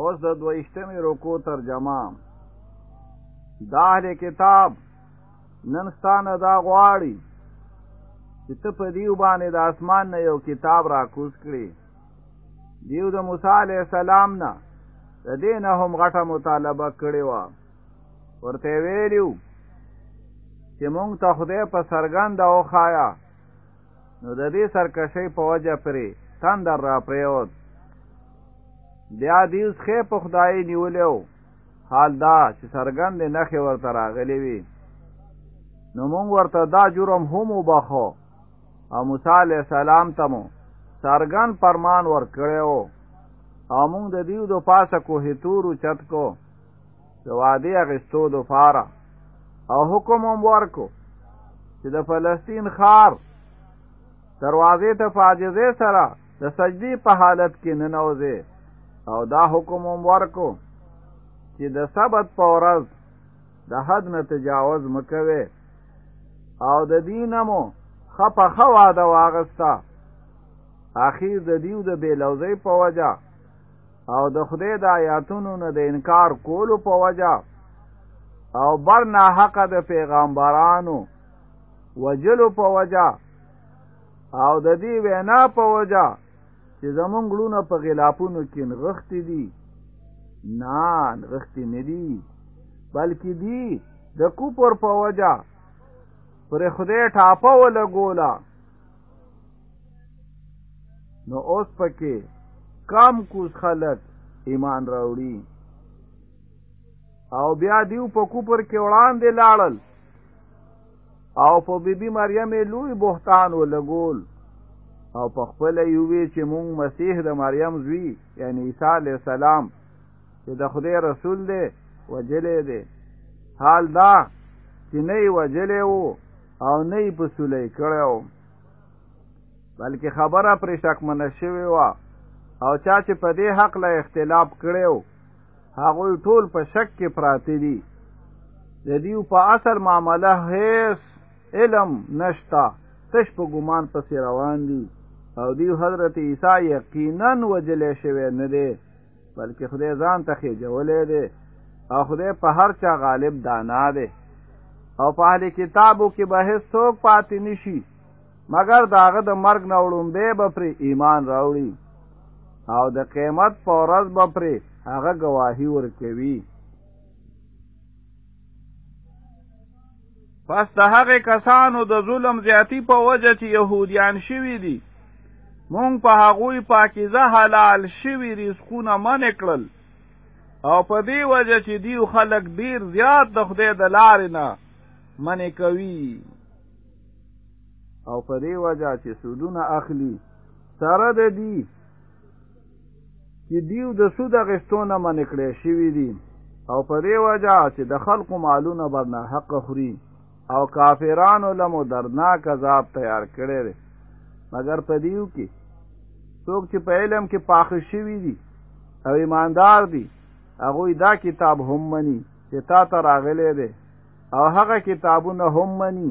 اوس د دویشتمې رکو ترجمه د اهل کتاب نن ستانه دا غواړي چې ته په دیو باندې د اسمان نه یو کتاب را کوز کړي دیو د موسی علی السلام نه د دین هم غټه مطالبه کړې و ورته ویلو چې مونږ ته خدای په سرګند او خایا نو د دې سرکشۍ په وجه پرې تندر را پریوت بیا دې اوس خې په خدای نیولیو حال دا چې سرګند نه خې ورته راغلی وي نو مونږ ورته دا جرم هم وبخو او موسی علی السلام ته مو سرګن پرمان ور کړو او مونږ د دیو د پاسه کوه تورو چت کو د وعدې اغستو د فاره او حکم هم ورکو چې د فلسطین خار دروازې ته فاجزه سره د سجدي په حالت کې ننوځي او دا حکم هم ورکو چې د سبت په ورځ د حد نه تجاوز مکوي او د دینمو خپه خوا د واغستا اخیر د دیو د بیلوزی په وجه او د خدای د آیاتونو نه د انکار کولو په وجه او بر نه حق د پیغمبرانو وجلو په وجه او د دې وینا په وجه چې زمونږ ګړونه په غلافونو کې نغښتې دي نه نغښتې نه دي بلکې دي د کوپر په وجه پر خدای ټاپه ولګوله نو اوس پکې کم کوز خلک ایمان راوړي او بیا دیو په کوپر کې وړاندې لاړل او په بیبي مریم لوی بهتان ولګول او په خپل یو وی چې مونږ مسیح د مریم زوی یعنی عیسی علی السلام چې د خدای رسول دی وجلې دی حال دا چې نه وجلې وو او نه یې په سولې کړی و بلکې خبره پرې شکمنه شوې وه او چا چې په دې حق له اختلاف کړی و هغوی ټول په شک کې پراته دي د دیو په اصل معامله هیڅ علم نشتا تش په ګمان پسې روان دي او دیو حضرت عیسی یقینا وجلې شوی نه دی بلکې خدای ځان ته خېجولې دی او خدای په هر چا غالب دانا دی او په اهل کتابو کې به هیڅوک پاتې نشي مګر داغه د مرګ نه وړومبه به پر ایمان راوړي او د قیامت په ورځ به پر هغه گواهی ورکوي پس د هغه کسانو د ظلم زیاتی په وجه چې يهوديان شوي دي مونږ په هغوی پاکیزه حلال شوي رزقونه من کړل او په دې وجه چې دیو خلک ډیر زیات د خدای د لارې نه من کوي او په دې وجه چې سودونه اخلي سره د دې چې دیو د سود غستونه منې کړې شوې دي او په دې وجه چې د خلکو مالونه برنه حق خوري او کافرانو لمو درناک عذاب تیار کړي دي مګر په دیو کې څوک چې په علم کې پاخ شوی دي او ایماندار دي هغه دا کتاب هم مني چې تا ته راغلي دي او هغه کتابونه هم مني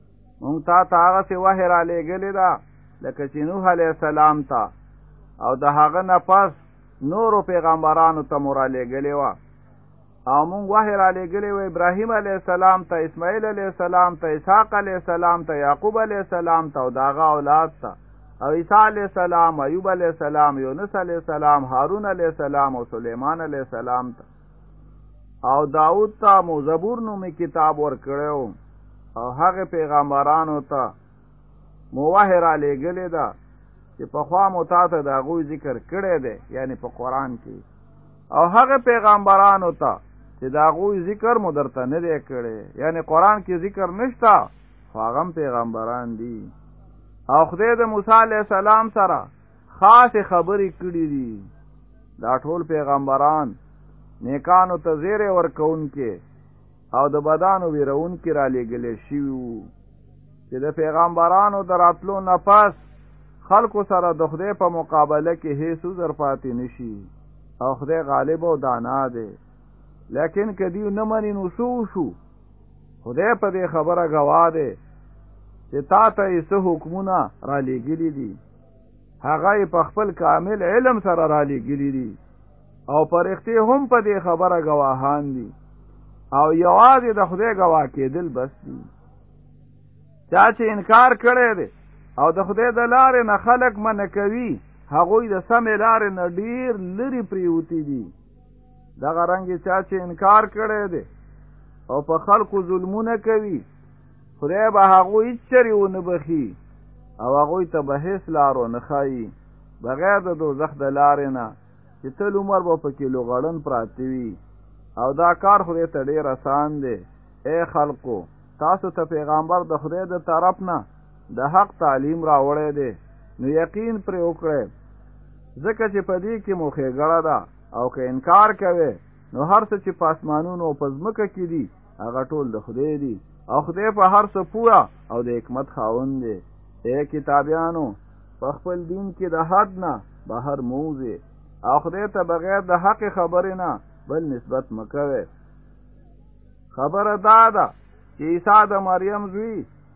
مونږ تا ته هغه څه وحی را لېږلې ده لکه چې نوح علیه السلام ته او د هغه نه پس نورو پیغمبرانو ته مو را لېږلې وه او مونږ وحی را لېږلې وه ابراهیم علیه السلام ته اسماعیل علیه السلام ته اسحاق علیه السلام ته یعقوب علیه السلام ته او د هغه اولاد ته او عیسی علیه السلام ایوب علیه السلام یونس علیه السلام هارون علیه السلام او سلیمان علیه السلام ته او داود ته مو زبور نومي کتاب ورکړیو او هغه پیغمبرانو ته مو وحی را لېږلې ده چې په خوا مو تا ته د هغوی ذکر کړی دی یعنی په قرآن کې او هغه پیغمبرانو ته چې د هغوی ذکر مو درته نه دی کړی یعنی قرآن کې ذکر نشته خو هغه پیغمبران دي او خدای د موسی علیه السلام سره خاص خبرې کړې دي دا ټول پیغمبران نیکانو ته زیره ورکون کې او د بدانو ویرون کې را لېګلې شي وو چې د پیغمبرانو دراتلو نه پس خلکو سره د خدای په مقابله کې هیڅ زر پاتې نشي او خدای غالب او دانا دی لیکن کدی نه منی نو سو شو خدای په دې خبره گواه دی چې تا ته یې څه حکمونه را لېګلې دي هغه په خپل کامل علم سره را لګلی دي او پرخته هم په دې خبره گواهان دي او یوازې د خدای گواه کېدل بس دي چا چې انکار کړی دی او د خدای د لارې نه خلق من کوي هغوی د سمې لارې نه ډیر لري پریوتی دي دغه رنګ چا چې انکار کړی دی او په خلکو ظلمونه کوي خدای به هغوی چری و نه بخي او هغوی ته به هیڅ لارو نه خایي بغیر د دوزخ د لارې نه چې تل عمر به پکې لوغړن پراتی وي او دا کار خدای ته ډیر آسان دی اے خلقو تاسو ته پیغمبر د خدای د طرف نه د حق تعلیم راوړی دی نو یقین پر وکړئ ځکه چې په دې کې مو ښېګړه ده او که انکار کوي نو هر څه چې په اسمانونو او په ځمکه کې دي هغه ټول د خدای دی او خدای په هر څه پوهه او د حکمت خاوند دی اے کتابیانو په خپل دین کې د حد نه بهر موزه او خدای ته بغیر د حق خبرې نه بل نسبت مکوي خبره دا ده چې عیسی د مریم زوی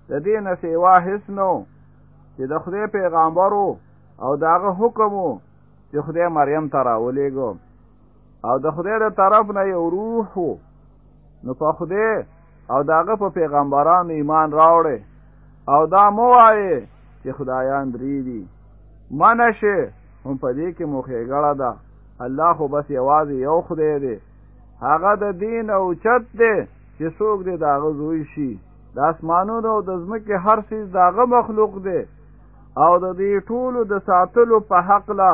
د دې نه سیوا هیڅ نو چې د خدای پیغمبرو او داغه حکمو چې خدای مریم ته راولېږو او د خدای د طرف نه یو روح وو نو په خدای او داغه په پیغمبرانو ایمان راوړې او دا مو وایې چې خدایان درې دي منه شي هم په دې کې مو ښېګړه ده الله خو بس یوازې یو خدای دی هغه د دین او چت دی چې څوک دې داغه زوی شي د اسمانونو او د ځمکې هر څه داغه مخلوق دی او د دې ټولو د ساتلو په حق لا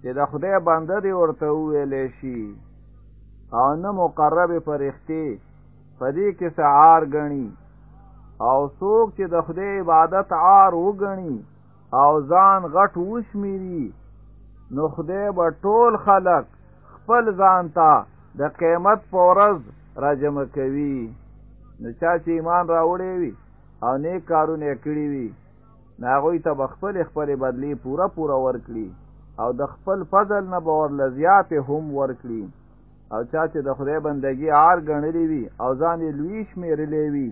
چې د خدای بنده دی ورته ویل شي او نه مقرب فرښتې په دې کې سعار غني او څوک چې د خدای عبادت عار وګڼي او ځان غټ وشمیري نو خدای به ټول خلق خپل ځان ته د قیامت په ورځ راجم کوي نو چا چې ایمان راوړی وي او نیک کارونه کړی وي ناغوی ته بخپل خپل بدلی پورا پورا ورکړي او د خپل فضل نه باور لزیات هم ورکړي او چا چې د خدای بندگی عار غنلی وي او ځان یې لوی شمیرلې وي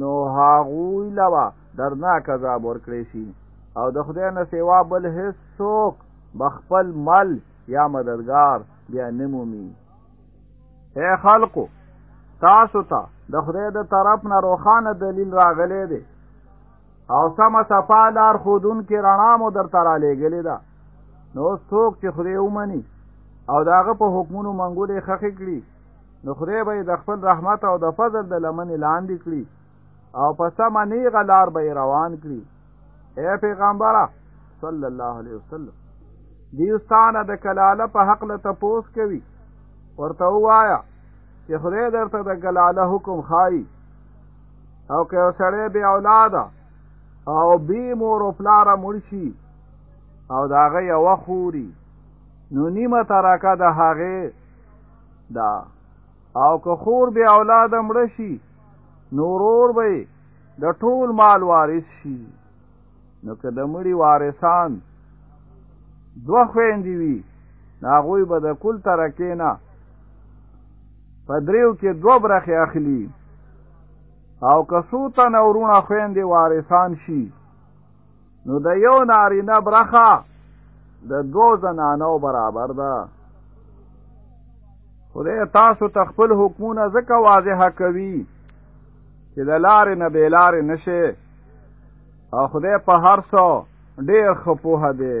نو هغوی لوا درناک عذاب ورکړي شي او د خدای نه سیوا بل هیڅ څوک بخپل مل یا مددگار بیا نمومي اے خلقو تاسو ته د خدای د طرف نه روخانه دلیل راغلی دی او سمه صفا لار خودون کې رڼا مو درته را لېږلې ده نو څوک چې خدای ومني او د هغه په حکمونو منګولې خخې کړي نو خدای به یې د خپل رحمت او د فضل د لمنې لاندې کړي او په سمه نیغه لار به روان کړي اے پیغمبره صلی الله علیه وسلم دیوستانه د کلاله په حق له تپوس کوي ورته وایا چې خدای درته د کلاله حکم خای او که سړی به اولاد او بی مور او پلار مرشي او داغه یو خوري نو نیمه ترکه د هغه دا او که خور به اولاد مړ شي نورور به د ټول مال وارث شي نو که د مړي وارثان دوه خويندې وي هغوی به د کل ترکې نه په دریو کې دوه برخې اخلي او که څو تنه ورونه خويندې وارثان شي نو د یو نارینه برخه د دو زنانو برابر ده خدای تاسو تخپل حکمونه ځکه واضح کوي چې د لارې نه بې لارې نشي او خدای په هر څو ډېر خپوه دی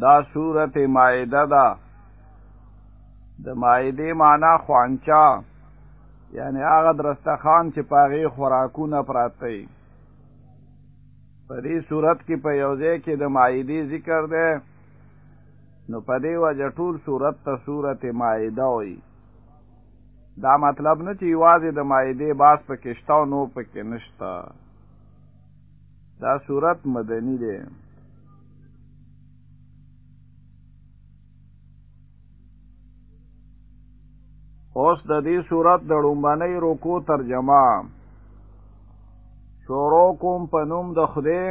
دا صورت مائده دا د مائده معنا خوانچا یعنی هغه درستخان چې پاغي خوراکونه پراته وي په دې صورت کې په یو ځای کې د مائده ذکر ده نو په دې وجه ټول صورت ته صورت مائده وي دا مطلب نه چې یوازې د مایده باس په کشته او نو په کې نشته دا صورت مدنی دی اوس د دې صورت د ړومبنۍ رکو ترجمه شورو کوم په نوم د خدای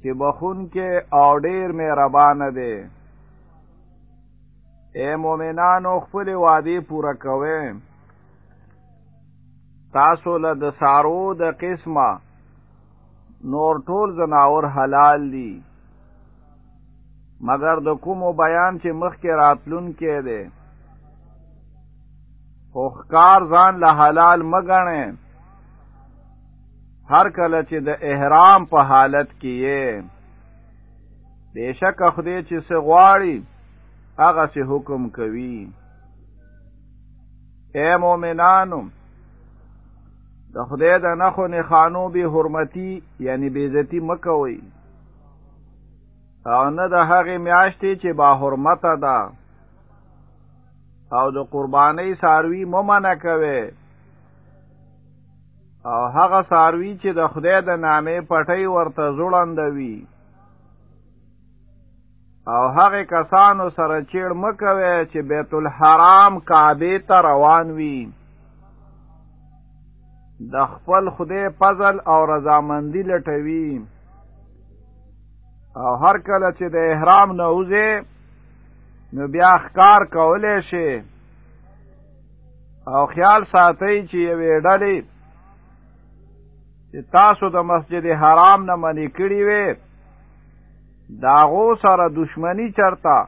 چې بخون کې او ډیر مهربان دی اے مومنانو خپل وعده پوره کوئ تاسو له د سارو د قسمه نور ټول زناور حلال دي مګر د کومو بیان چې مخکې راتلون کې دی خو ښکار ځان له حلال مګنه هر کله چې د احرام په حالت کې یې بشک خدای چې څه غواړي هغه څه حکم کوي اے مؤمنانو د خدای د نخو نه خانو به حرمتي یعنی به عزتي مکوي او نه د هغه میاشتې چې با حرمت ده او د قرباني ساروي ممنه کوي او هغه ساروي چې د خدای د نامې پټي ورته زوړندوي او هغه کسانو سره چیړ مکوي چې بیت الحرام کعبه ته روان وي د خپل خدای فضل او رضامندی لټوي او هر کله چې د احرام نه وځي نو بیا ښکار کولای شي او خیال ساتي چې یوې ډلې چې تاسو د مسجد حرام نه منې کړی وې دا غو سره دشمنی چرتا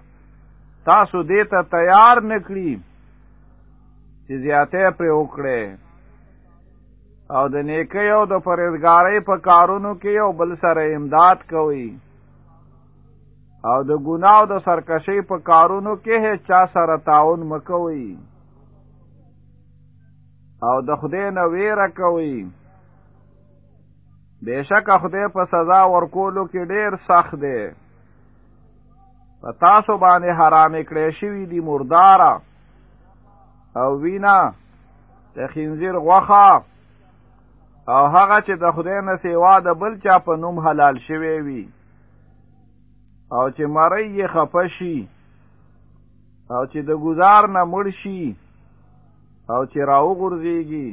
تاسو دې ته تیار نکړي چې زیاته پر وکړي او د نیکي او د فرزګارۍ په کارونو کې یو بل سره امداد کوي او د ګناه او د سرکشي په کارونو کې هیڅ چا سره تعاون مکوي او د خدای نه ویره کوي بشک خدای په سزا ورکولو کې ډیر سخت دی په تاسو باندې حرام کړی شوی دی مرداره او وینا د خنزیر غوخه او هغه چې د خدای نه سیوا د بل چا په نوم حلال شوی وي او چې مری یې خپشي او چې د گزار نه مړ شي او چې راو غورځيږي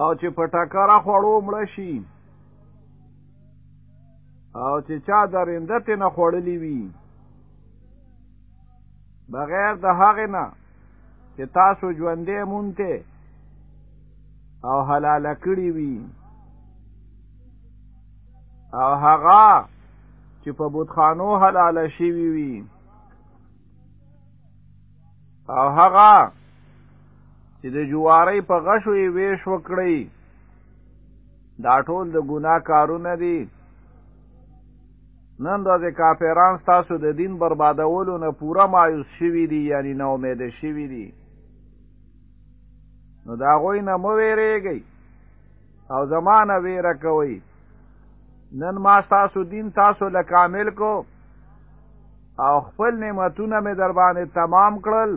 او چې په ټکره خوړو مړ شي او چې چا درنده ته نه خوړلې وي بغیر د هغه نه چې تاسو ژوندې مونته او حلال کړی وي او هغه چې په بوتخانو حلال شي وي او هغه چې د جواری په غشو یې ویش وکړي دا ټول د ګناه کارونه دي نن ورځې کافران ستاسو د دین بربادولو نه پوره مایوس شوي دي یعنی نا امیده شوي دي نو د هغوی نه مه ویرېږئ او زمانه ویره کوي نن ما تاسو دین تاسو له کامل کو او خپل نعمتونه مې در باندې تمام کړل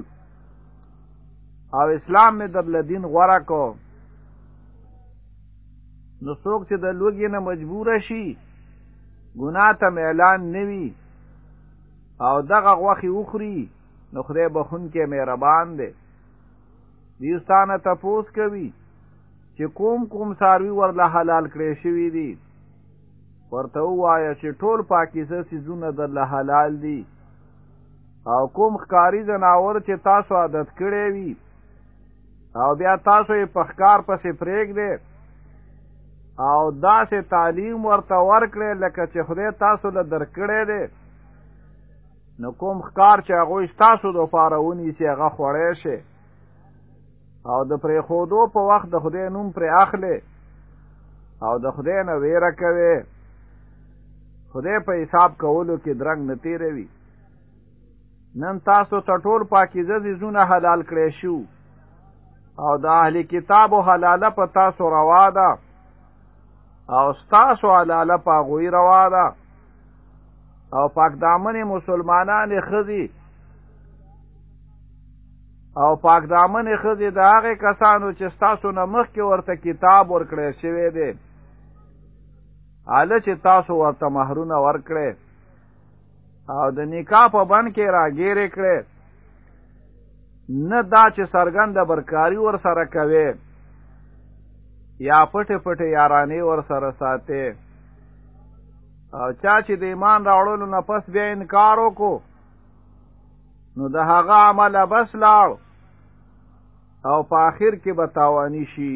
او اسلام مې در له دین غوره کو نو څوک چې د لوګي نه مجبور شي ګناه ته اعلان نوي او دغه غوخي وخري نو خدای بخون کې مهربان دی دیستانه تپوس کوي چې کوم کوم ساروي ورله حلال کړی شوي دي ورته ووایه چې ټول پاکیزه سیزونه درله حلال دي او کوم ښکاری ځناور چې تاسو عادت کړی وي او بیا تاسو یې په ښکار پسې پرېږدئ او داسې تعلیم ورته ورکړی لکه چې خدای تاسو له درکړی دی نو کوم ښکار چې هغوی ستاسو دپاره ونیسي هغه خوړی شي او د پرې خودو په وخت د خدای نوم پرې اخلي او د خدای نه ویره کوي خدای په حساب کولو کې درنګ نه تیروي نن تاسو ته ټول پاکیزه زیزونه حلال کړی شو او د اهلی کتابو حلاله په تاسو روا ده او ستاسو حلاله په هغوی روا ده او پاک دامن مسلمانان خزي او پاک دامن خزي د هغه کسانو چې تاسو نه مخکې ورته کتاب ورکړی شوی دی اله چې تاسو ورته مہرونه ورکړي او د نکاح په بن کې راګیرې کړي نه دا چې سرګند برکاری ور سره کوي یا پټه پټه یارانه ور سره ساتي او چا چې د ایمان راوړلو نه پس بیا انکار وکړو نو د هغه عمل بس لاړ او په آخر کې به تاوانی شي